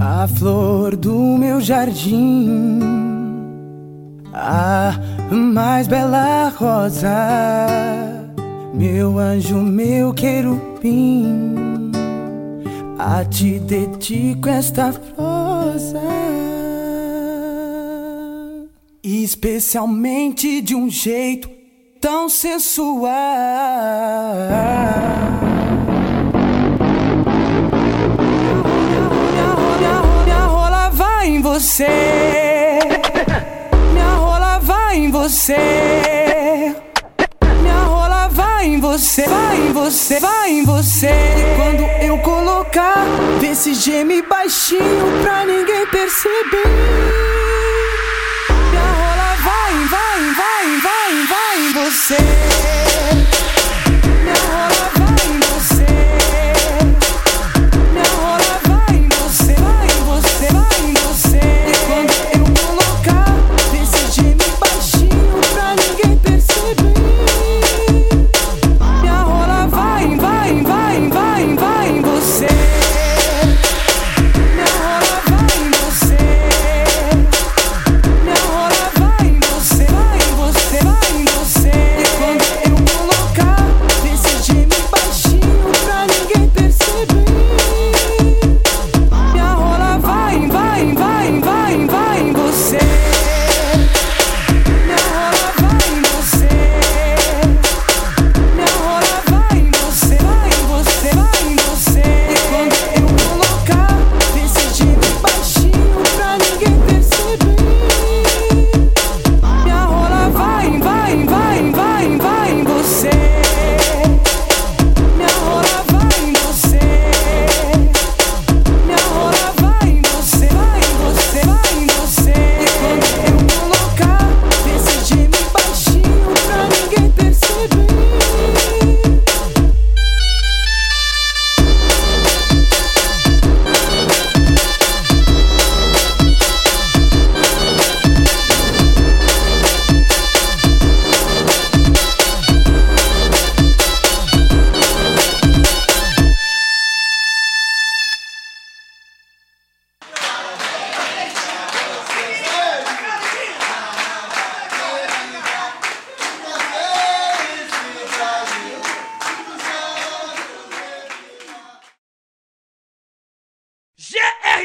A flor do meu jardim, a mais bela rosa, meu anjo, meu querubim, a te dedico esta rosa especialmente de um jeito tão sensual. Minha, rola vai em você. Minha rola vai em você. Minha rola vai em você. Vai em você, vai em você. E quando eu colocar, vê se geme baixinho pra ninguém perceber.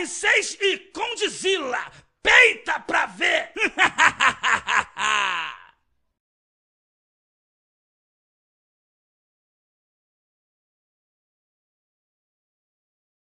penseis e condizi